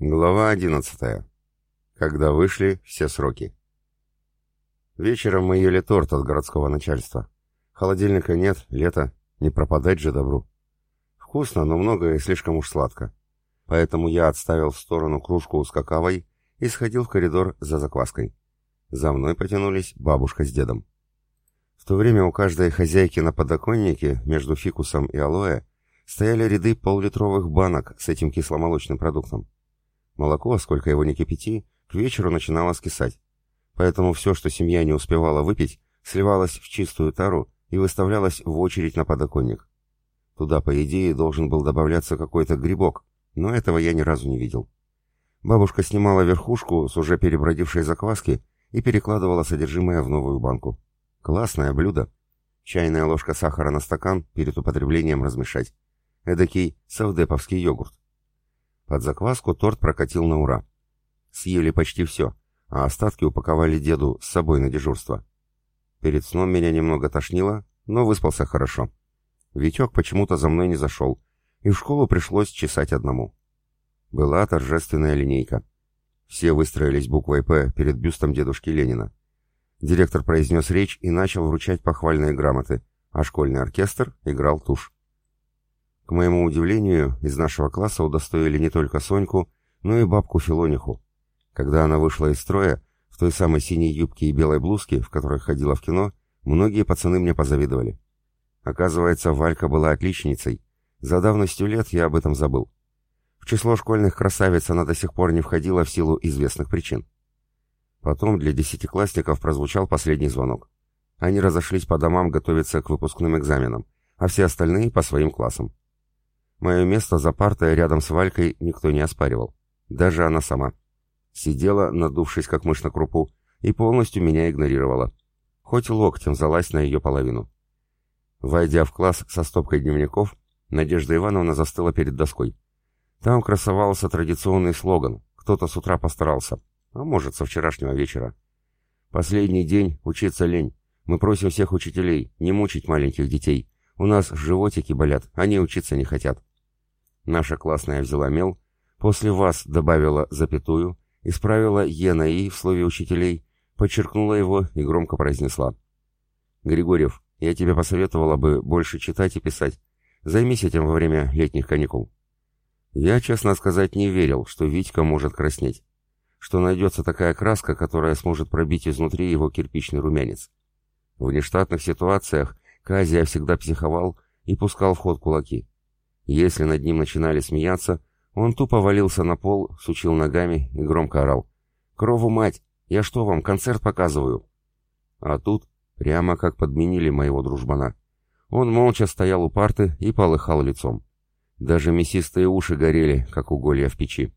Глава 11. Когда вышли все сроки. Вечером мы ели торт от городского начальства. Холодильника нет, лето, не пропадать же добру. Вкусно, но много и слишком уж сладко. Поэтому я отставил в сторону кружку с какавой и сходил в коридор за закваской. За мной потянулись бабушка с дедом. В то время у каждой хозяйки на подоконнике между фикусом и алоэ стояли ряды поллитровых банок с этим кисломолочным продуктом. Молоко, сколько его ни кипяти, к вечеру начинало скисать. Поэтому все, что семья не успевала выпить, сливалось в чистую тару и выставлялось в очередь на подоконник. Туда, по идее, должен был добавляться какой-то грибок, но этого я ни разу не видел. Бабушка снимала верхушку с уже перебродившей закваски и перекладывала содержимое в новую банку. Классное блюдо. Чайная ложка сахара на стакан перед употреблением размешать. Эдакий совдеповский йогурт. Под закваску торт прокатил на ура. Съели почти все, а остатки упаковали деду с собой на дежурство. Перед сном меня немного тошнило, но выспался хорошо. Витек почему-то за мной не зашел, и в школу пришлось чесать одному. Была торжественная линейка. Все выстроились буквой «П» перед бюстом дедушки Ленина. Директор произнес речь и начал вручать похвальные грамоты, а школьный оркестр играл тушь. К моему удивлению, из нашего класса удостоили не только Соньку, но и бабку Филониху. Когда она вышла из строя, в той самой синей юбке и белой блузке, в которой ходила в кино, многие пацаны мне позавидовали. Оказывается, Валька была отличницей. За давностью лет я об этом забыл. В число школьных красавиц она до сих пор не входила в силу известных причин. Потом для десятиклассников прозвучал последний звонок. Они разошлись по домам готовиться к выпускным экзаменам, а все остальные по своим классам. Мое место за партой рядом с Валькой никто не оспаривал. Даже она сама. Сидела, надувшись как мышь на крупу, и полностью меня игнорировала. Хоть локтем залазь на ее половину. Войдя в класс со стопкой дневников, Надежда Ивановна застыла перед доской. Там красовался традиционный слоган «Кто-то с утра постарался», а может, со вчерашнего вечера. «Последний день, учиться лень. Мы просим всех учителей не мучить маленьких детей. У нас животики болят, они учиться не хотят». Наша классная взяла мел, после вас добавила запятую, исправила «е» на «и» в слове учителей, подчеркнула его и громко произнесла. «Григорьев, я тебе посоветовала бы больше читать и писать. Займись этим во время летних каникул». Я, честно сказать, не верил, что Витька может краснеть. Что найдется такая краска, которая сможет пробить изнутри его кирпичный румянец. В нештатных ситуациях Казия всегда психовал и пускал в ход кулаки. Если над ним начинали смеяться, он тупо валился на пол, сучил ногами и громко орал. «Крову мать! Я что вам, концерт показываю?» А тут, прямо как подменили моего дружбана. Он молча стоял у парты и полыхал лицом. Даже мясистые уши горели, как уголья в печи.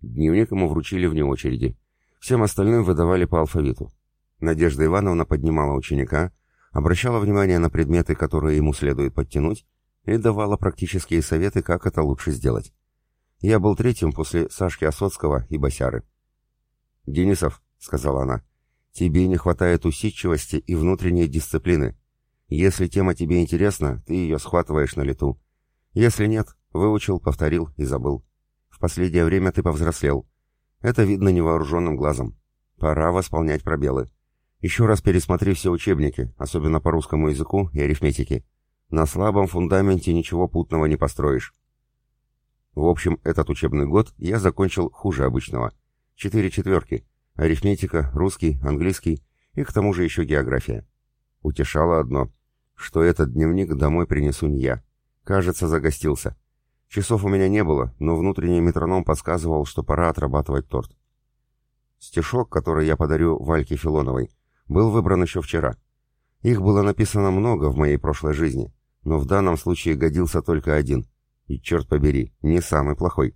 Дневник ему вручили вне очереди. Всем остальным выдавали по алфавиту. Надежда Ивановна поднимала ученика, обращала внимание на предметы, которые ему следует подтянуть, и давала практические советы, как это лучше сделать. Я был третьим после Сашки Осоцкого и Босяры. «Денисов», — сказала она, — «тебе не хватает усидчивости и внутренней дисциплины. Если тема тебе интересна, ты ее схватываешь на лету. Если нет, выучил, повторил и забыл. В последнее время ты повзрослел. Это видно невооруженным глазом. Пора восполнять пробелы. Еще раз пересмотри все учебники, особенно по русскому языку и арифметике. На слабом фундаменте ничего путного не построишь. В общем, этот учебный год я закончил хуже обычного. Четыре четверки. Арифметика, русский, английский и к тому же еще география. Утешало одно, что этот дневник домой принесу не я. Кажется, загостился. Часов у меня не было, но внутренний метроном подсказывал, что пора отрабатывать торт. Стишок, который я подарю Вальке Филоновой, был выбран еще вчера. Их было написано много в моей прошлой жизни, но в данном случае годился только один. И, черт побери, не самый плохой.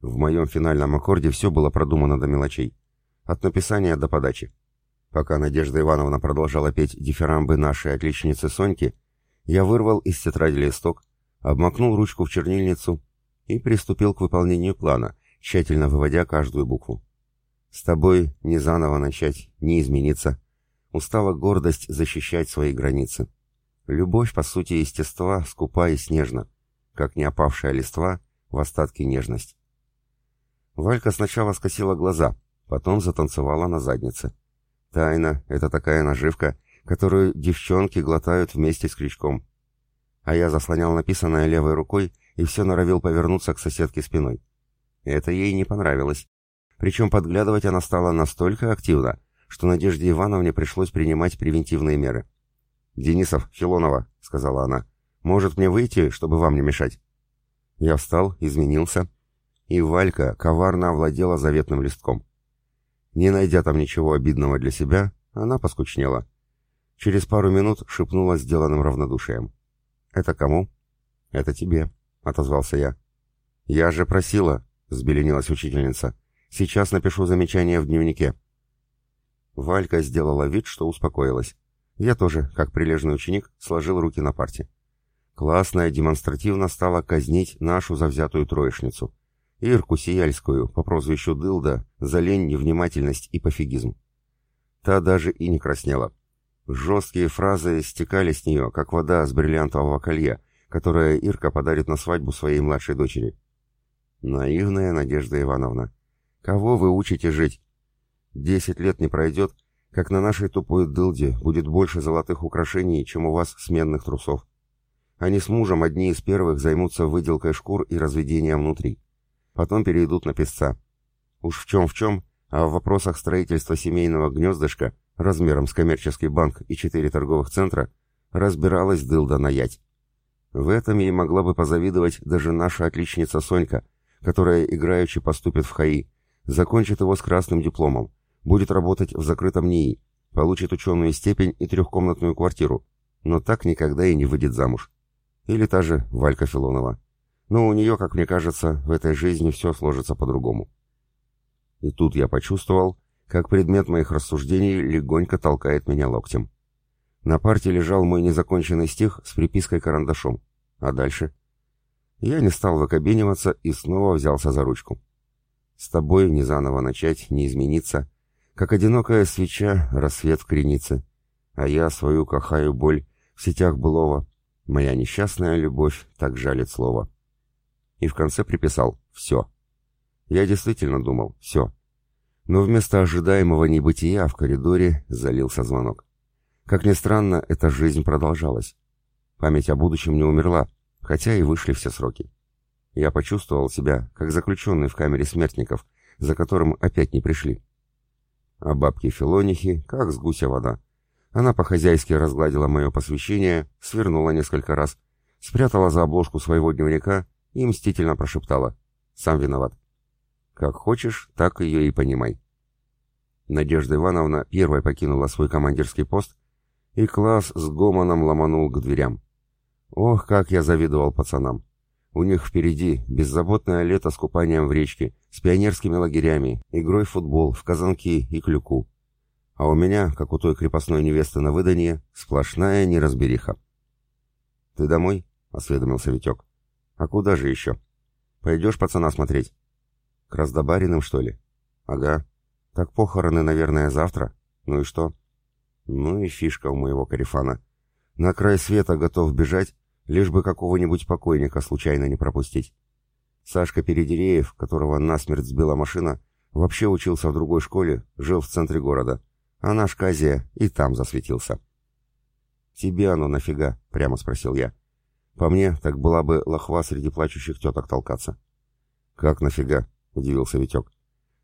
В моем финальном аккорде все было продумано до мелочей. От написания до подачи. Пока Надежда Ивановна продолжала петь дифирамбы нашей отличницы Соньки, я вырвал из тетради листок, обмакнул ручку в чернильницу и приступил к выполнению плана, тщательно выводя каждую букву. «С тобой не заново начать, не измениться. Устала гордость защищать свои границы. Любовь, по сути, естества, скупа и снежна, как не опавшая листва в остатке нежность. Валька сначала скосила глаза, потом затанцевала на заднице. Тайна — это такая наживка, которую девчонки глотают вместе с крючком. А я заслонял написанное левой рукой и все норовил повернуться к соседке спиной. Это ей не понравилось. Причем подглядывать она стала настолько активно, что Надежде Ивановне пришлось принимать превентивные меры. «Денисов, Филонова», — сказала она, — «может мне выйти, чтобы вам не мешать?» Я встал, изменился, и Валька коварно овладела заветным листком. Не найдя там ничего обидного для себя, она поскучнела. Через пару минут шепнула сделанным равнодушием. «Это кому?» «Это тебе», — отозвался я. «Я же просила», — взбеленилась учительница. «Сейчас напишу замечание в дневнике». Валька сделала вид, что успокоилась. Я тоже, как прилежный ученик, сложил руки на парте. Классная демонстративно стала казнить нашу завзятую троечницу. Ирку Сияльскую, по прозвищу Дылда, за лень, невнимательность и пофигизм. Та даже и не краснела. Жесткие фразы стекали с нее, как вода с бриллиантового колья, которое Ирка подарит на свадьбу своей младшей дочери. Наивная Надежда Ивановна. Кого вы учите жить? Десять лет не пройдет, как на нашей тупой дылде будет больше золотых украшений, чем у вас сменных трусов. Они с мужем одни из первых займутся выделкой шкур и разведением внутри. Потом перейдут на песца. Уж в чем в чем, а в вопросах строительства семейного гнездышка размером с коммерческий банк и четыре торговых центра разбиралась дылда на ять. В этом ей могла бы позавидовать даже наша отличница Сонька, которая играючи поступит в ХАИ, закончит его с красным дипломом, будет работать в закрытом НИИ, получит ученую степень и трехкомнатную квартиру, но так никогда и не выйдет замуж. Или та же Валька Филонова. Но у нее, как мне кажется, в этой жизни все сложится по-другому. И тут я почувствовал, как предмет моих рассуждений легонько толкает меня локтем. На парте лежал мой незаконченный стих с припиской карандашом. А дальше? Я не стал выкобениваться и снова взялся за ручку. С тобой не заново начать, не измениться, как одинокая свеча, рассвет в кренице. А я свою кахаю боль в сетях былого. Моя несчастная любовь так жалит слово. И в конце приписал «все». Я действительно думал «все». Но вместо ожидаемого небытия в коридоре залился звонок. Как ни странно, эта жизнь продолжалась. Память о будущем не умерла, хотя и вышли все сроки. Я почувствовал себя, как заключенный в камере смертников, за которым опять не пришли. А бабки Филонихи, как с гуся вода. Она по-хозяйски разгладила мое посвящение, свернула несколько раз, спрятала за обложку своего дневника и мстительно прошептала «Сам виноват». Как хочешь, так ее и понимай. Надежда Ивановна первой покинула свой командирский пост, и класс с гомоном ломанул к дверям. Ох, как я завидовал пацанам. У них впереди беззаботное лето с купанием в речке, с пионерскими лагерями, игрой в футбол, в казанки и клюку. А у меня, как у той крепостной невесты на выданье, сплошная неразбериха. «Ты домой?» — осведомился Витек. «А куда же еще? Пойдешь пацана смотреть?» «К раздобариным, что ли?» «Ага. Так похороны, наверное, завтра. Ну и что?» «Ну и фишка у моего карифана. На край света готов бежать, лишь бы какого-нибудь покойника случайно не пропустить. Сашка Передереев, которого насмерть сбила машина, вообще учился в другой школе, жил в центре города, а наш Казия и там засветился. «Тебе оно нафига?» — прямо спросил я. «По мне, так была бы лохва среди плачущих теток толкаться». «Как нафига?» — удивился Витек.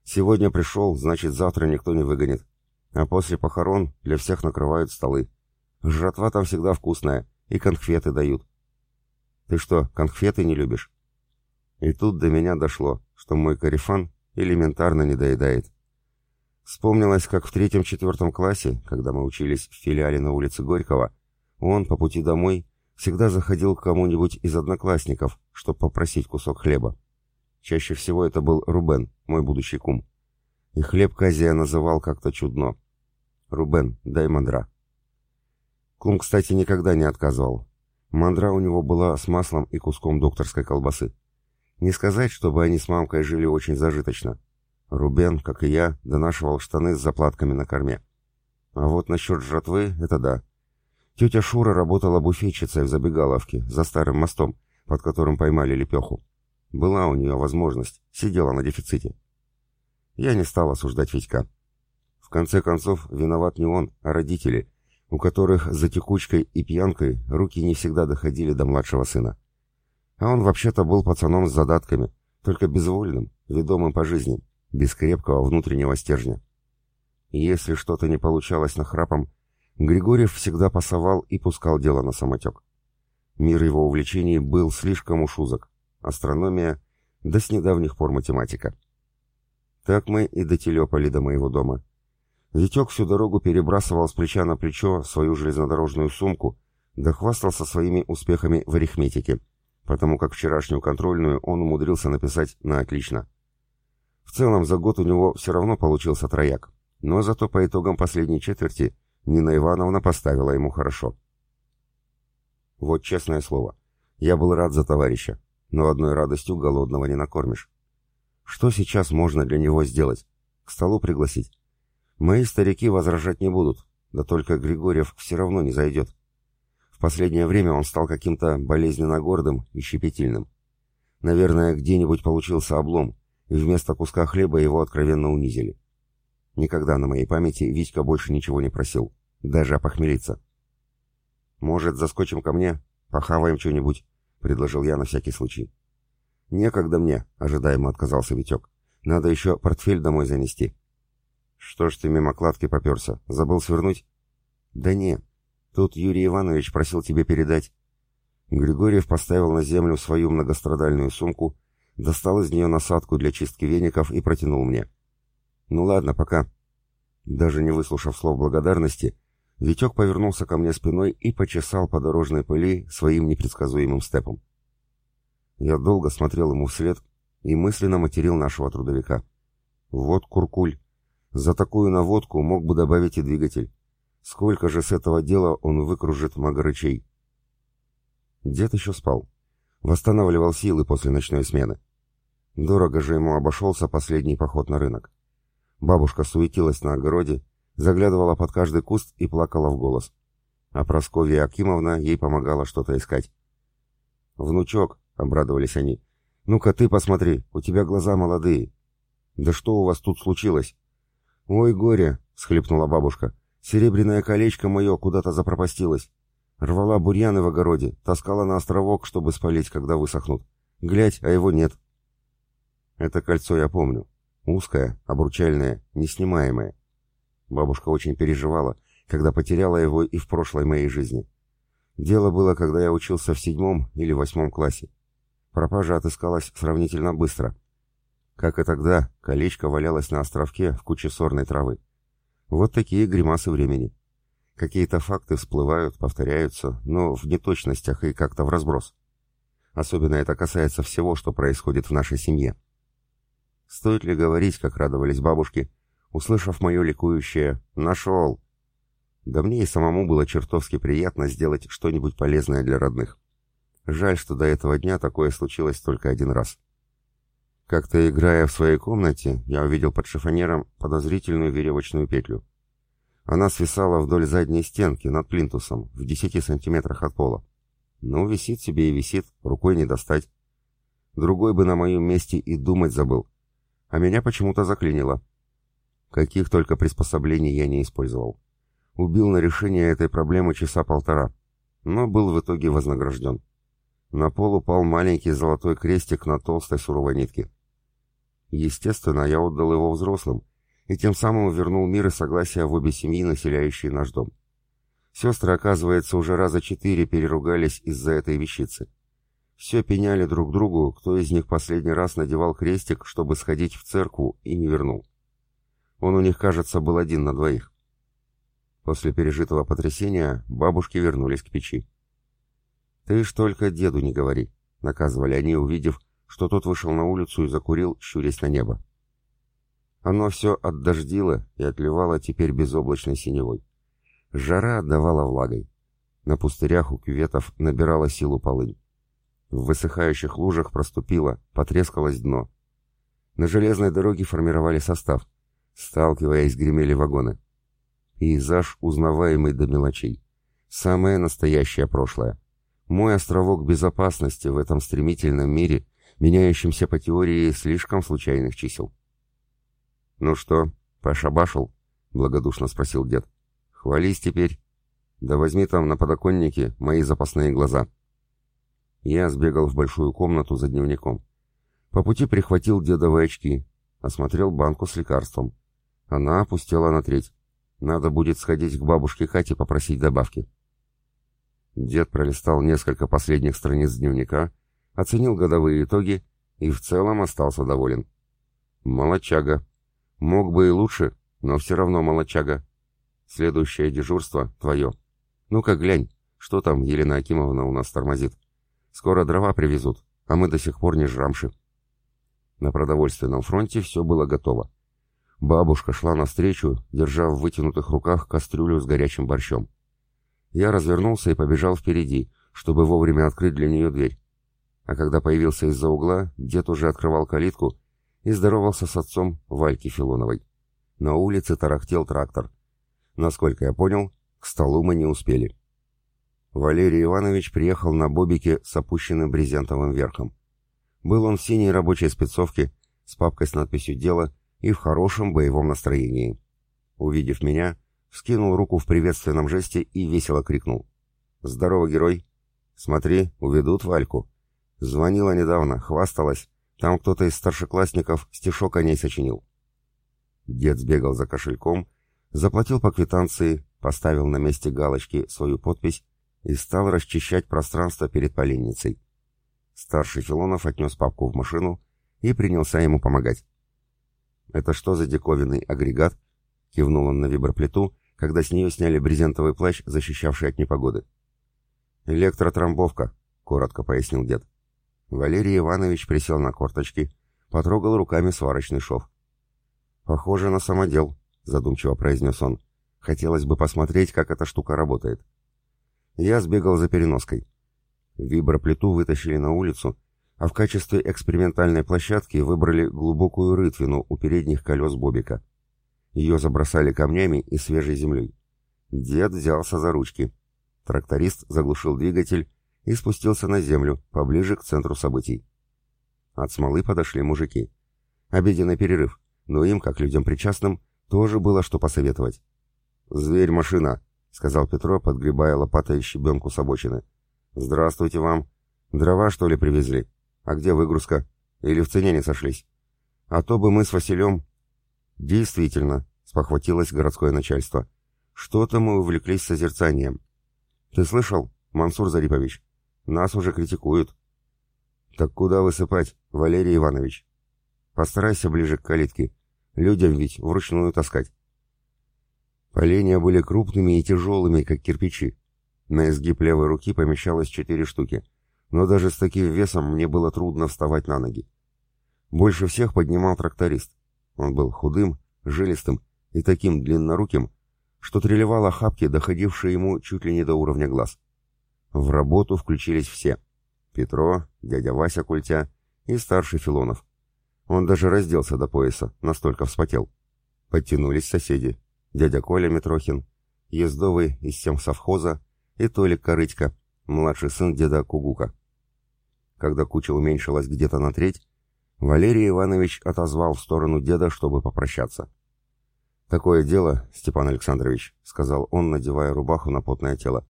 «Сегодня пришел, значит, завтра никто не выгонит. А после похорон для всех накрывают столы. Жратва там всегда вкусная, и конфеты дают. Ты что, конфеты не любишь? И тут до меня дошло, что мой корефан элементарно не доедает. Вспомнилось, как в третьем-четвертом классе, когда мы учились в филиале на улице Горького, он по пути домой всегда заходил к кому-нибудь из одноклассников, чтобы попросить кусок хлеба. Чаще всего это был Рубен, мой будущий кум. И хлеб Казия называл как-то чудно. «Рубен, дай мандра». Кум, кстати, никогда не отказывал, Мандра у него была с маслом и куском докторской колбасы. Не сказать, чтобы они с мамкой жили очень зажиточно. Рубен, как и я, донашивал штаны с заплатками на корме. А вот насчет жратвы — это да. Тетя Шура работала буфетчицей в забегаловке, за старым мостом, под которым поймали лепеху. Была у нее возможность, сидела на дефиците. Я не стал осуждать Витька. В конце концов, виноват не он, а родители, у которых за текучкой и пьянкой руки не всегда доходили до младшего сына. А он вообще-то был пацаном с задатками, только безвольным, ведомым по жизни, без крепкого внутреннего стержня. Если что-то не получалось на храпом, Григорьев всегда пасовал и пускал дело на самотек. Мир его увлечений был слишком уж узок. Астрономия, да с недавних пор математика. Так мы и дотелепали до моего дома. Витек всю дорогу перебрасывал с плеча на плечо свою железнодорожную сумку, да хвастался своими успехами в арифметике, потому как вчерашнюю контрольную он умудрился написать на отлично. В целом за год у него все равно получился трояк, но зато по итогам последней четверти Нина Ивановна поставила ему хорошо. Вот честное слово, я был рад за товарища, но одной радостью голодного не накормишь. Что сейчас можно для него сделать? К столу пригласить? Мои старики возражать не будут, да только Григорьев все равно не зайдет. В последнее время он стал каким-то болезненно гордым и щепетильным. Наверное, где-нибудь получился облом, и вместо куска хлеба его откровенно унизили. Никогда на моей памяти Витька больше ничего не просил, даже опохмелиться. «Может, заскочим ко мне? Похаваем что-нибудь?» — предложил я на всякий случай. «Некогда мне», — ожидаемо отказался Витек. «Надо еще портфель домой занести». «Что ж ты мимо кладки поперся? Забыл свернуть?» «Да не. Тут Юрий Иванович просил тебе передать». Григорьев поставил на землю свою многострадальную сумку, достал из нее насадку для чистки веников и протянул мне. «Ну ладно, пока». Даже не выслушав слов благодарности, Витек повернулся ко мне спиной и почесал по дорожной пыли своим непредсказуемым степом. Я долго смотрел ему вслед и мысленно материл нашего трудовика. Вот куркуль. За такую наводку мог бы добавить и двигатель. Сколько же с этого дела он выкружит магарычей? Дед еще спал. Восстанавливал силы после ночной смены. Дорого же ему обошелся последний поход на рынок. Бабушка суетилась на огороде, заглядывала под каждый куст и плакала в голос. А Прасковья Акимовна ей помогала что-то искать. «Внучок», — обрадовались они, — «ну-ка ты посмотри, у тебя глаза молодые». «Да что у вас тут случилось?» «Ой, горе!» — схлипнула бабушка. «Серебряное колечко мое куда-то запропастилось. Рвала бурьяны в огороде, таскала на островок, чтобы спалить, когда высохнут. Глядь, а его нет». Это кольцо я помню. Узкое, обручальное, неснимаемое. Бабушка очень переживала, когда потеряла его и в прошлой моей жизни. Дело было, когда я учился в седьмом или восьмом классе. Пропажа отыскалась сравнительно быстро — как и тогда, колечко валялось на островке в куче сорной травы. Вот такие гримасы времени. Какие-то факты всплывают, повторяются, но в неточностях и как-то в разброс. Особенно это касается всего, что происходит в нашей семье. Стоит ли говорить, как радовались бабушки, услышав мое ликующее «нашел», да мне и самому было чертовски приятно сделать что-нибудь полезное для родных. Жаль, что до этого дня такое случилось только один раз. Как-то играя в своей комнате, я увидел под шифонером подозрительную веревочную петлю. Она свисала вдоль задней стенки над плинтусом, в десяти сантиметрах от пола. Ну, висит себе и висит, рукой не достать. Другой бы на моем месте и думать забыл. А меня почему-то заклинило. Каких только приспособлений я не использовал. Убил на решение этой проблемы часа полтора, но был в итоге вознагражден. На пол упал маленький золотой крестик на толстой суровой нитке. Естественно, я отдал его взрослым, и тем самым вернул мир и согласие в обе семьи, населяющие наш дом. Сестры, оказывается, уже раза четыре переругались из-за этой вещицы. Все пеняли друг другу, кто из них последний раз надевал крестик, чтобы сходить в церкву, и не вернул. Он у них, кажется, был один на двоих. После пережитого потрясения бабушки вернулись к печи. «Ты ж только деду не говори», — наказывали они, увидев, что тот вышел на улицу и закурил, щурясь на небо. Оно все отдождило и отливало теперь безоблачной синевой. Жара отдавала влагой. На пустырях у кюветов набирала силу полынь. В высыхающих лужах проступило, потрескалось дно. На железной дороге формировали состав. Сталкиваясь, гремели вагоны. Пейзаж, узнаваемый до мелочей. Самое настоящее прошлое. Мой островок безопасности в этом стремительном мире, меняющемся по теории слишком случайных чисел. «Ну что, пошабашил?» — благодушно спросил дед. «Хвались теперь. Да возьми там на подоконнике мои запасные глаза». Я сбегал в большую комнату за дневником. По пути прихватил дедовые очки, осмотрел банку с лекарством. Она опустела на треть. Надо будет сходить к бабушке Кате попросить добавки. Дед пролистал несколько последних страниц дневника, оценил годовые итоги и в целом остался доволен. Молочага. Мог бы и лучше, но все равно молочага. Следующее дежурство твое. Ну-ка глянь, что там Елена Акимовна у нас тормозит. Скоро дрова привезут, а мы до сих пор не жрамши. На продовольственном фронте все было готово. Бабушка шла навстречу, держа в вытянутых руках кастрюлю с горячим борщом. Я развернулся и побежал впереди, чтобы вовремя открыть для нее дверь. А когда появился из-за угла, дед уже открывал калитку и здоровался с отцом Вальки Филоновой. На улице тарахтел трактор. Насколько я понял, к столу мы не успели. Валерий Иванович приехал на бобике с опущенным брезентовым верхом. Был он в синей рабочей спецовке, с папкой с надписью «Дело» и в хорошем боевом настроении. Увидев меня, скинул руку в приветственном жесте и весело крикнул. «Здорово, герой! Смотри, уведут Вальку!» Звонила недавно, хвасталась. Там кто-то из старшеклассников стишок о ней сочинил. Дед сбегал за кошельком, заплатил по квитанции, поставил на месте галочки свою подпись и стал расчищать пространство перед поленницей. Старший Филонов отнес папку в машину и принялся ему помогать. «Это что за диковинный агрегат?» — кивнул он на виброплиту, когда с нее сняли брезентовый плащ, защищавший от непогоды. «Электротрамбовка», — коротко пояснил дед. Валерий Иванович присел на корточки, потрогал руками сварочный шов. «Похоже на самодел», — задумчиво произнес он. «Хотелось бы посмотреть, как эта штука работает». Я сбегал за переноской. Виброплиту вытащили на улицу, а в качестве экспериментальной площадки выбрали глубокую рытвину у передних колес Бобика. Ее забросали камнями и свежей землей. Дед взялся за ручки. Тракторист заглушил двигатель и спустился на землю, поближе к центру событий. От смолы подошли мужики. Обеденный перерыв, но им, как людям причастным, тоже было что посоветовать. «Зверь-машина», — сказал Петро, подгребая лопатой щебенку с обочины. «Здравствуйте вам. Дрова, что ли, привезли? А где выгрузка? Или в цене не сошлись? А то бы мы с Василем...» «Действительно», — спохватилось городское начальство. «Что-то мы увлеклись созерцанием. Ты слышал, Мансур Зарипович? Нас уже критикуют». «Так куда высыпать, Валерий Иванович?» «Постарайся ближе к калитке. Людям ведь вручную таскать». Поленья были крупными и тяжелыми, как кирпичи. На изгиб левой руки помещалось четыре штуки, но даже с таким весом мне было трудно вставать на ноги. Больше всех поднимал тракторист. Он был худым, жилистым и таким длинноруким, что трелевал охапки, доходившие ему чуть ли не до уровня глаз. В работу включились все. Петро, дядя Вася Культя и старший Филонов. Он даже разделся до пояса, настолько вспотел. Подтянулись соседи дядя Коля Митрохин, ездовый из совхоза и Толик Корытько, младший сын деда Кугука. Когда куча уменьшилась где-то на треть, Валерий Иванович отозвал в сторону деда, чтобы попрощаться. «Такое дело, Степан Александрович», — сказал он, надевая рубаху на потное тело.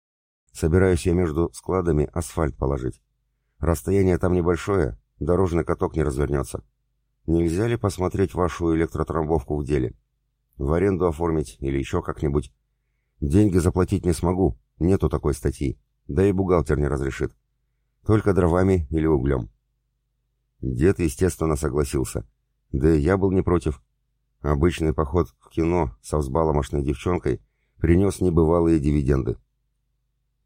«Собираюсь я между складами асфальт положить. Расстояние там небольшое, дорожный каток не развернется. Нельзя ли посмотреть вашу электротрамбовку в деле?» В аренду оформить или еще как-нибудь. Деньги заплатить не смогу, нету такой статьи. Да и бухгалтер не разрешит. Только дровами или углем. Дед, естественно, согласился. Да и я был не против. Обычный поход в кино со взбаломошной девчонкой принес небывалые дивиденды.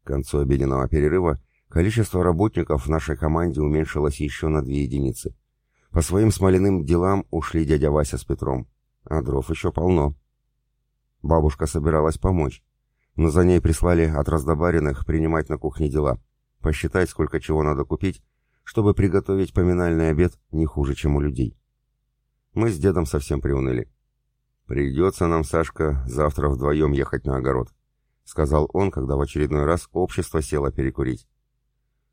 К концу обеденного перерыва количество работников в нашей команде уменьшилось еще на две единицы. По своим смоляным делам ушли дядя Вася с Петром а дров еще полно. Бабушка собиралась помочь, но за ней прислали от раздобаренных принимать на кухне дела, посчитать, сколько чего надо купить, чтобы приготовить поминальный обед не хуже, чем у людей. Мы с дедом совсем приуныли. «Придется нам, Сашка, завтра вдвоем ехать на огород», — сказал он, когда в очередной раз общество село перекурить.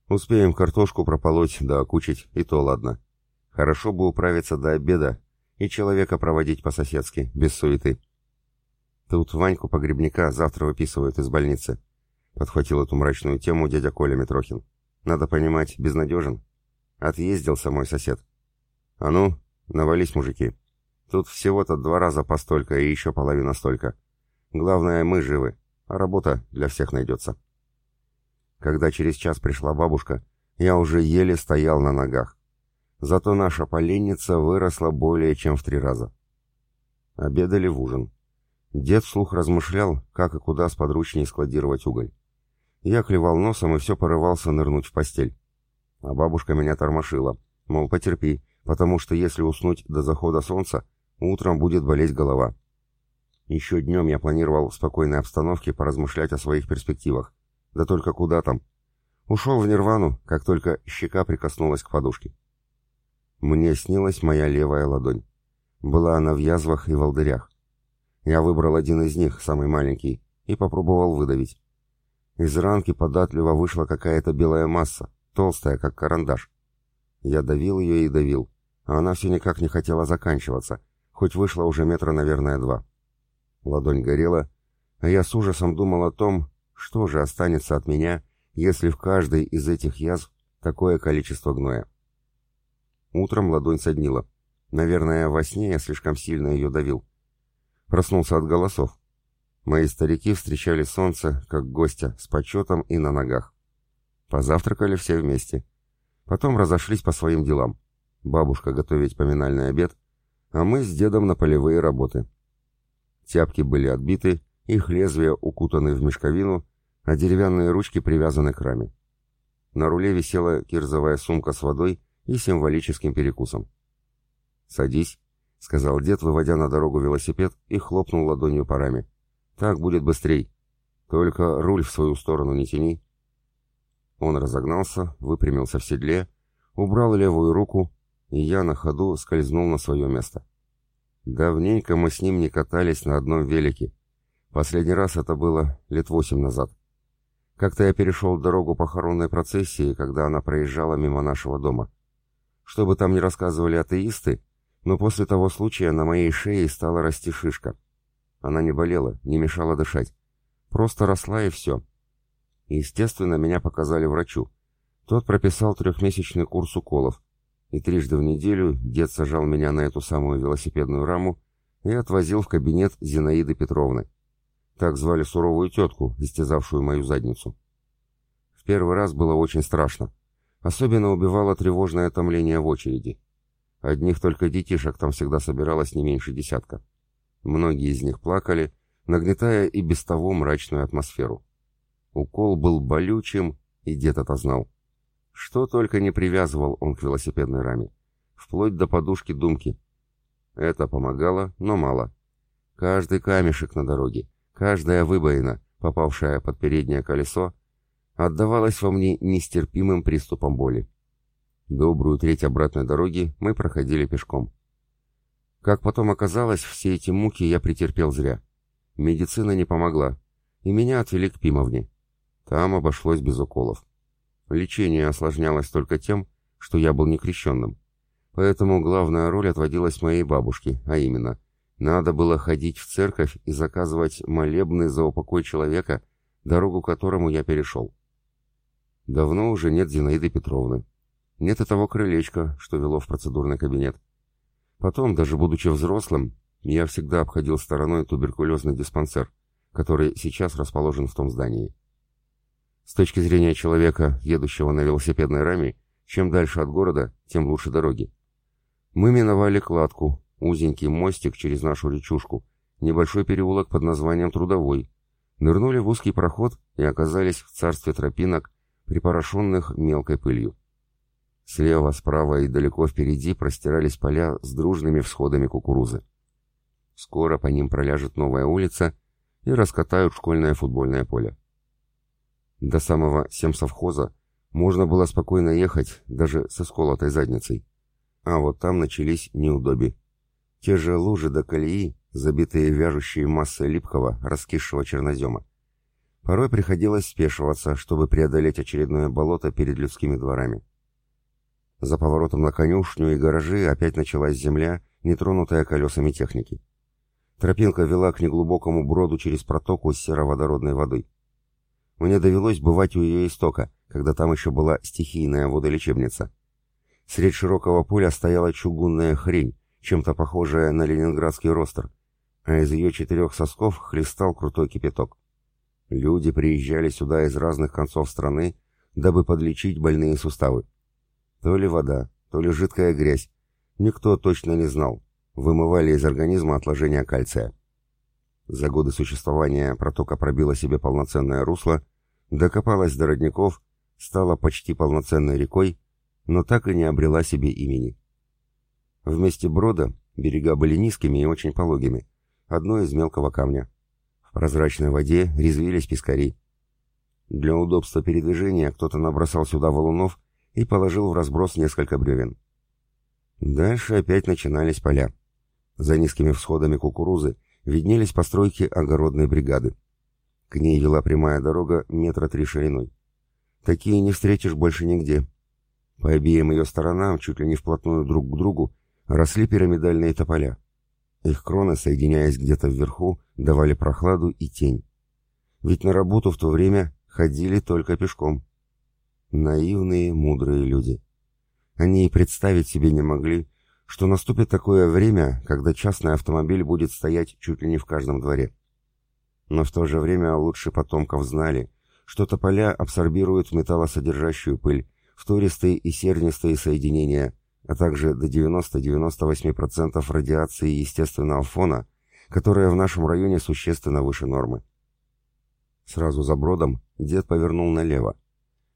«Успеем картошку прополоть да окучить, и то ладно. Хорошо бы управиться до обеда и человека проводить по-соседски, без суеты. Тут Ваньку погребника завтра выписывают из больницы. Подхватил эту мрачную тему дядя Коля Митрохин. Надо понимать, безнадежен. Отъездился мой сосед. А ну, навались, мужики. Тут всего-то два раза по столько и еще половина столько. Главное, мы живы, работа для всех найдется. Когда через час пришла бабушка, я уже еле стоял на ногах. Зато наша поленница выросла более чем в три раза. Обедали в ужин. Дед вслух размышлял, как и куда сподручнее складировать уголь. Я клевал носом и все порывался нырнуть в постель. А бабушка меня тормошила, мол, потерпи, потому что если уснуть до захода солнца, утром будет болеть голова. Еще днем я планировал в спокойной обстановке поразмышлять о своих перспективах. Да только куда там? Ушел в нирвану, как только щека прикоснулась к подушке. Мне снилась моя левая ладонь. Была она в язвах и волдырях. Я выбрал один из них, самый маленький, и попробовал выдавить. Из ранки податливо вышла какая-то белая масса, толстая, как карандаш. Я давил ее и давил, а она все никак не хотела заканчиваться, хоть вышла уже метра, наверное, два. Ладонь горела, а я с ужасом думал о том, что же останется от меня, если в каждой из этих язв такое количество гноя. Утром ладонь соднила. Наверное, во сне я слишком сильно ее давил. Проснулся от голосов. Мои старики встречали солнце, как гостя, с почетом и на ногах. Позавтракали все вместе. Потом разошлись по своим делам. Бабушка готовить поминальный обед, а мы с дедом на полевые работы. Тяпки были отбиты, их лезвия укутаны в мешковину, а деревянные ручки привязаны к раме. На руле висела кирзовая сумка с водой и символическим перекусом. «Садись», — сказал дед, выводя на дорогу велосипед и хлопнул ладонью по раме. «Так будет быстрей. Только руль в свою сторону не тяни». Он разогнался, выпрямился в седле, убрал левую руку, и я на ходу скользнул на свое место. Давненько мы с ним не катались на одном велике. Последний раз это было лет восемь назад. Как-то я перешел дорогу похоронной процессии, когда она проезжала мимо нашего дома. Что бы там ни рассказывали атеисты, но после того случая на моей шее стала расти шишка. Она не болела, не мешала дышать. Просто росла и все. Естественно, меня показали врачу. Тот прописал трехмесячный курс уколов. И трижды в неделю дед сажал меня на эту самую велосипедную раму и отвозил в кабинет Зинаиды Петровны. Так звали суровую тетку, истязавшую мою задницу. В первый раз было очень страшно. Особенно убивало тревожное томление в очереди. Одних только детишек там всегда собиралось не меньше десятка. Многие из них плакали, нагнетая и без того мрачную атмосферу. Укол был болючим, и дед это знал. Что только не привязывал он к велосипедной раме. Вплоть до подушки думки. Это помогало, но мало. Каждый камешек на дороге, каждая выбоина, попавшая под переднее колесо, отдавалось во мне нестерпимым приступом боли. Добрую треть обратной дороги мы проходили пешком. Как потом оказалось, все эти муки я претерпел зря. Медицина не помогла, и меня отвели к Пимовне. Там обошлось без уколов. Лечение осложнялось только тем, что я был некрещенным. Поэтому главная роль отводилась моей бабушке, а именно, надо было ходить в церковь и заказывать молебны за упокой человека, дорогу которому я перешел. Давно уже нет Зинаиды Петровны. Нет и того крылечка, что вело в процедурный кабинет. Потом, даже будучи взрослым, я всегда обходил стороной туберкулезный диспансер, который сейчас расположен в том здании. С точки зрения человека, едущего на велосипедной раме, чем дальше от города, тем лучше дороги. Мы миновали кладку, узенький мостик через нашу речушку, небольшой переулок под названием Трудовой, нырнули в узкий проход и оказались в царстве тропинок, припорошенных мелкой пылью. Слева, справа и далеко впереди простирались поля с дружными всходами кукурузы. Скоро по ним проляжет новая улица и раскатают школьное футбольное поле. До самого семсовхоза можно было спокойно ехать, даже со сколотой задницей. А вот там начались неудоби. Те же лужи до колеи, забитые вяжущей массой липкого, раскисшего чернозема. Порой приходилось спешиваться, чтобы преодолеть очередное болото перед людскими дворами. За поворотом на конюшню и гаражи опять началась земля, нетронутая колесами техники. Тропинка вела к неглубокому броду через протоку с сероводородной водой. Мне довелось бывать у ее истока, когда там еще была стихийная водолечебница. Средь широкого поля стояла чугунная хрень, чем-то похожая на ленинградский ростер, а из ее четырех сосков хлестал крутой кипяток. Люди приезжали сюда из разных концов страны, дабы подлечить больные суставы. То ли вода, то ли жидкая грязь, никто точно не знал. Вымывали из организма отложения кальция. За годы существования протока пробила себе полноценное русло, докопалась до родников, стала почти полноценной рекой, но так и не обрела себе имени. Вместе брода берега были низкими и очень пологими, одно из мелкого камня. В прозрачной воде резвились пескари. Для удобства передвижения кто-то набросал сюда валунов и положил в разброс несколько бревен. Дальше опять начинались поля. За низкими всходами кукурузы виднелись постройки огородной бригады. К ней вела прямая дорога метра три шириной. Такие не встретишь больше нигде. По обеим ее сторонам, чуть ли не вплотную друг к другу, росли пирамидальные тополя. Их кроны, соединяясь где-то вверху, давали прохладу и тень. Ведь на работу в то время ходили только пешком. Наивные, мудрые люди. Они и представить себе не могли, что наступит такое время, когда частный автомобиль будет стоять чуть ли не в каждом дворе. Но в то же время лучше потомков знали, что тополя абсорбируют металлосодержащую пыль, втористые и сернистые соединения, а также до 90-98% радиации естественного фона, которая в нашем районе существенно выше нормы. Сразу за бродом дед повернул налево.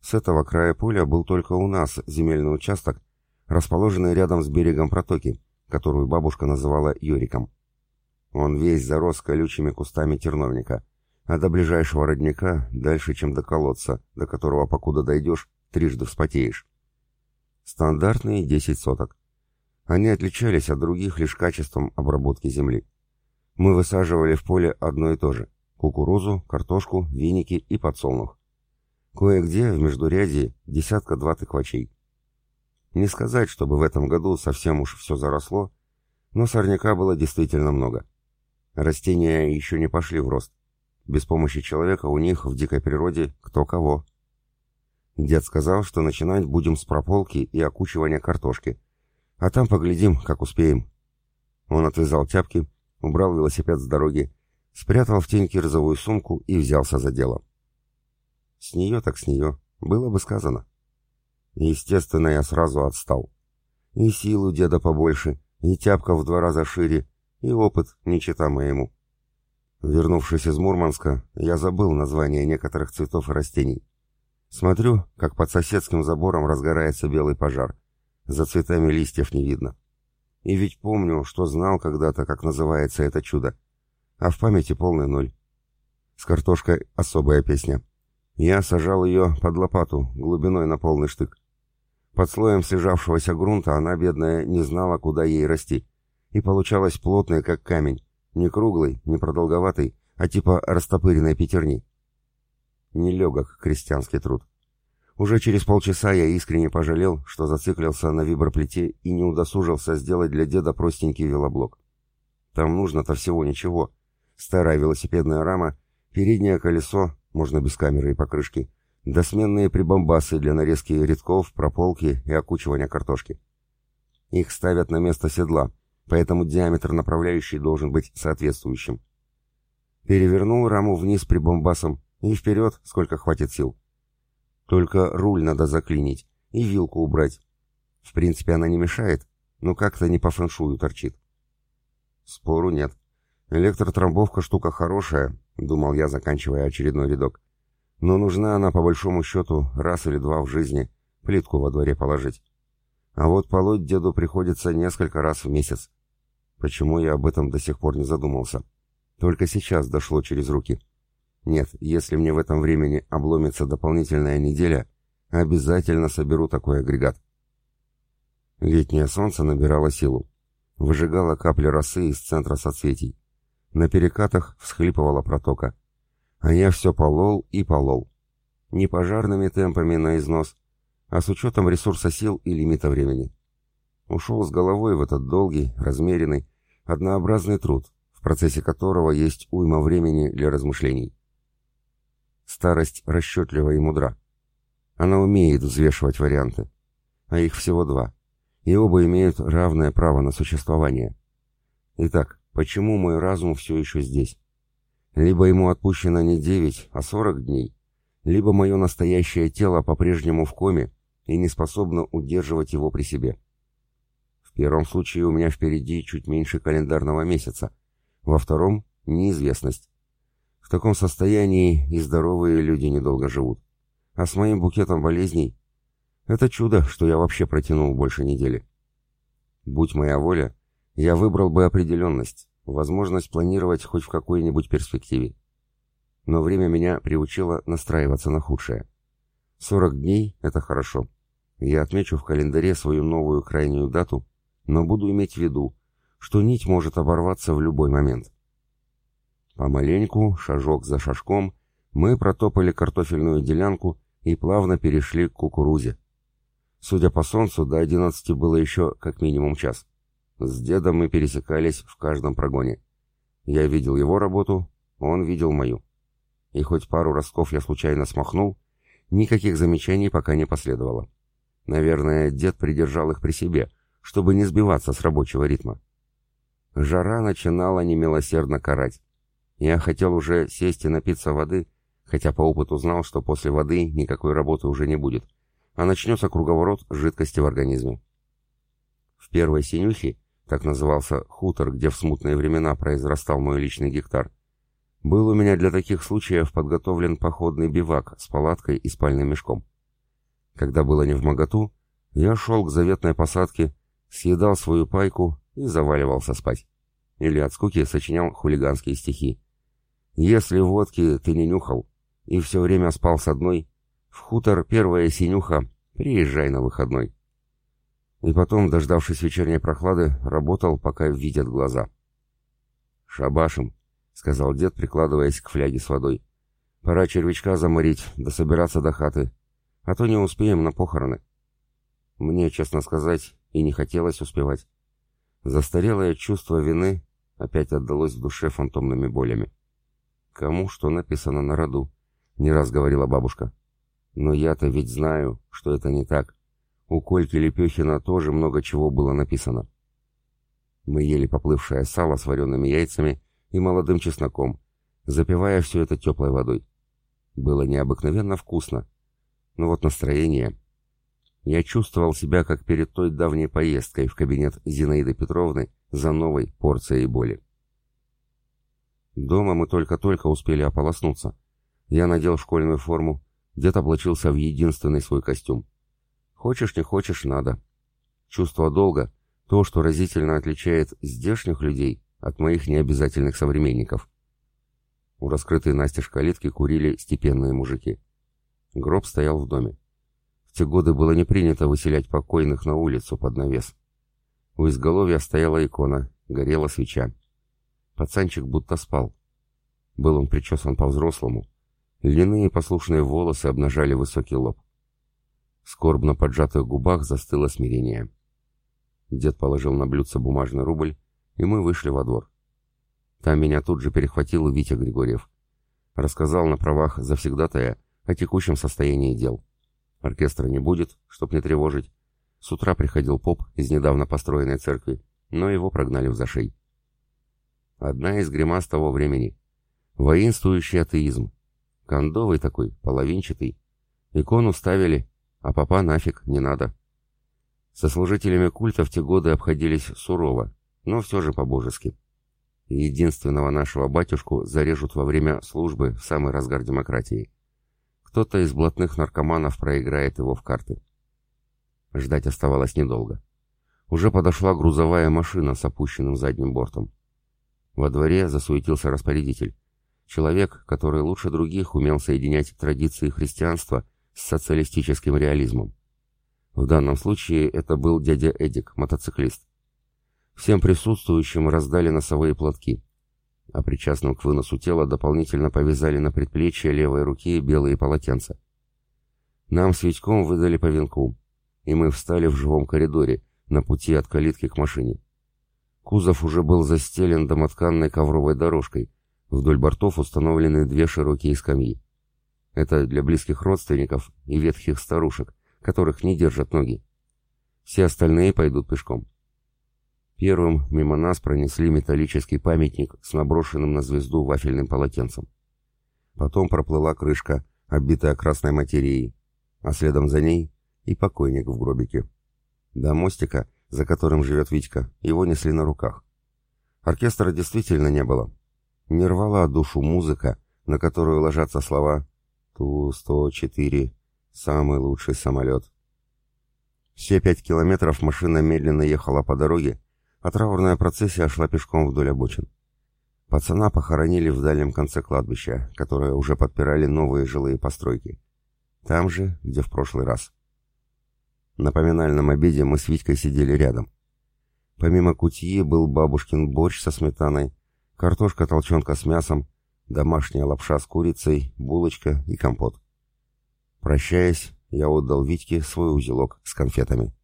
С этого края поля был только у нас земельный участок, расположенный рядом с берегом протоки, которую бабушка называла Юриком. Он весь зарос колючими кустами терновника, а до ближайшего родника дальше, чем до колодца, до которого, покуда дойдешь, трижды вспотеешь. Стандартные 10 соток. Они отличались от других лишь качеством обработки земли. Мы высаживали в поле одно и то же – кукурузу, картошку, веники и подсолнух. Кое-где в междурядье десятка-два тыквачей. Не сказать, чтобы в этом году совсем уж все заросло, но сорняка было действительно много. Растения еще не пошли в рост. Без помощи человека у них в дикой природе кто кого. Дед сказал, что начинать будем с прополки и окучивания картошки. А там поглядим, как успеем. Он отвязал тяпки, убрал велосипед с дороги, спрятал в тень кирзовую сумку и взялся за дело. С нее так с нее, было бы сказано. Естественно, я сразу отстал. И силу деда побольше, и тяпка в два раза шире, и опыт не чита моему. Вернувшись из Мурманска, я забыл название некоторых цветов и растений. Смотрю, как под соседским забором разгорается белый пожар. За цветами листьев не видно. И ведь помню, что знал когда-то, как называется это чудо. А в памяти полный ноль. С картошкой особая песня. Я сажал ее под лопату, глубиной на полный штык. Под слоем слежавшегося грунта она, бедная, не знала, куда ей расти. И получалась плотная, как камень. Не круглый, не продолговатый, а типа растопыренной пятерни. Нелегок крестьянский труд. Уже через полчаса я искренне пожалел, что зациклился на виброплите и не удосужился сделать для деда простенький велоблок. Там нужно-то всего ничего. Старая велосипедная рама, переднее колесо, можно без камеры и покрышки, досменные прибамбасы для нарезки редков, прополки и окучивания картошки. Их ставят на место седла, поэтому диаметр направляющей должен быть соответствующим. Перевернул раму вниз прибамбасом, и вперед, сколько хватит сил. Только руль надо заклинить и вилку убрать. В принципе, она не мешает, но как-то не по фэншую торчит. Спору нет. Электротрамбовка штука хорошая, думал я, заканчивая очередной рядок. Но нужна она, по большому счету, раз или два в жизни, плитку во дворе положить. А вот полоть деду приходится несколько раз в месяц. Почему я об этом до сих пор не задумался? Только сейчас дошло через руки. Нет, если мне в этом времени обломится дополнительная неделя, обязательно соберу такой агрегат. Летнее солнце набирало силу. Выжигало капли росы из центра соцветий. На перекатах всхлипывала протока. А я все полол и полол. Не пожарными темпами на износ, а с учетом ресурса сил и лимита времени. ушел с головой в этот долгий, размеренный, однообразный труд, в процессе которого есть уйма времени для размышлений. Старость расчетлива и мудра. Она умеет взвешивать варианты, а их всего два, и оба имеют равное право на существование. Итак, почему мой разум все еще здесь? Либо ему отпущено не 9, а 40 дней, либо мое настоящее тело по-прежнему в коме и не способно удерживать его при себе. В первом случае у меня впереди чуть меньше календарного месяца, во втором — неизвестность. В таком состоянии и здоровые люди недолго живут. А с моим букетом болезней — это чудо, что я вообще протянул больше недели. Будь моя воля, я выбрал бы определенность, возможность планировать хоть в какой-нибудь перспективе. Но время меня приучило настраиваться на худшее. 40 дней — это хорошо. Я отмечу в календаре свою новую крайнюю дату, но буду иметь в виду, что нить может оборваться в любой момент. Помаленьку, шажок за шажком, мы протопали картофельную делянку и плавно перешли к кукурузе. Судя по солнцу, до одиннадцати было еще как минимум час. С дедом мы пересекались в каждом прогоне. Я видел его работу, он видел мою. И хоть пару ростков я случайно смахнул, никаких замечаний пока не последовало. Наверное, дед придержал их при себе, чтобы не сбиваться с рабочего ритма. Жара начинала немилосердно карать. Я хотел уже сесть и напиться воды, хотя по опыту знал, что после воды никакой работы уже не будет, а начнется круговорот жидкости в организме. В первой синюхе так назывался хутор, где в смутные времена произрастал мой личный гектар, был у меня для таких случаев подготовлен походный бивак с палаткой и спальным мешком. Когда было не в моготу, я шел к заветной посадке, съедал свою пайку и заваливался спать. Или от скуки сочинял хулиганские стихи. «Если водки ты не нюхал и все время спал с одной, в хутор первая синюха, приезжай на выходной». И потом, дождавшись вечерней прохлады, работал, пока видят глаза. «Шабашим», — сказал дед, прикладываясь к фляге с водой. «Пора червячка заморить, да собираться до хаты, а то не успеем на похороны». Мне, честно сказать, и не хотелось успевать. Застарелое чувство вины опять отдалось в душе фантомными болями. «Кому что написано на роду?» — не раз говорила бабушка. «Но я-то ведь знаю, что это не так. У Кольки Лепехина тоже много чего было написано. Мы ели поплывшее сало с вареными яйцами и молодым чесноком, запивая все это теплой водой. Было необыкновенно вкусно. Но вот настроение... Я чувствовал себя, как перед той давней поездкой в кабинет Зинаиды Петровны за новой порцией боли. Дома мы только-только успели ополоснуться. Я надел школьную форму, дед облачился в единственный свой костюм. Хочешь, не хочешь, надо. Чувство долга — то, что разительно отличает здешних людей от моих необязательных современников. У раскрытой настежь калитки курили степенные мужики. Гроб стоял в доме. В те годы было не принято выселять покойных на улицу под навес. У изголовья стояла икона, горела свеча. Пацанчик будто спал. Был он причесан по-взрослому. Длинные послушные волосы обнажали высокий лоб. Скорбно поджатых губах застыло смирение. Дед положил на блюдце бумажный рубль, и мы вышли во двор. Там меня тут же перехватил Витя Григорьев. Рассказал на правах завсегдатая о текущем состоянии дел. Оркестра не будет, чтоб не тревожить. С утра приходил поп из недавно построенной церкви, но его прогнали в зашей. Одна из гримас того времени. Воинствующий атеизм. Кондовый такой, половинчатый. Икону ставили, а папа нафиг не надо. Со служителями культа в те годы обходились сурово, но все же по-божески. Единственного нашего батюшку зарежут во время службы в самый разгар демократии. Кто-то из блатных наркоманов проиграет его в карты. Ждать оставалось недолго. Уже подошла грузовая машина с опущенным задним бортом. Во дворе засуетился распорядитель. Человек, который лучше других умел соединять традиции христианства с социалистическим реализмом. В данном случае это был дядя Эдик, мотоциклист. Всем присутствующим раздали носовые платки, а причастным к выносу тела дополнительно повязали на предплечье левой руки белые полотенца. Нам с Витьком выдали по венку, и мы встали в живом коридоре, на пути от калитки к машине. Кузов уже был застелен домотканной ковровой дорожкой, вдоль бортов установлены две широкие скамьи. Это для близких родственников и ветхих старушек, которых не держат ноги. Все остальные пойдут пешком. Первым мимо нас пронесли металлический памятник с наброшенным на звезду вафельным полотенцем. Потом проплыла крышка, оббитая красной материей, а следом за ней и покойник в гробике. До мостика, за которым живет Витька, его несли на руках. Оркестра действительно не было. Не рвала душу музыка, на которую ложатся слова «Ту-104», «Самый лучший самолет». Все пять километров машина медленно ехала по дороге, а траурная процессия шла пешком вдоль обочин. Пацана похоронили в дальнем конце кладбища, которое уже подпирали новые жилые постройки. Там же, где в прошлый раз. На поминальном обеде мы с Витькой сидели рядом. Помимо кутьи был бабушкин борщ со сметаной, картошка-толченка с мясом, домашняя лапша с курицей, булочка и компот. Прощаясь, я отдал Витьке свой узелок с конфетами.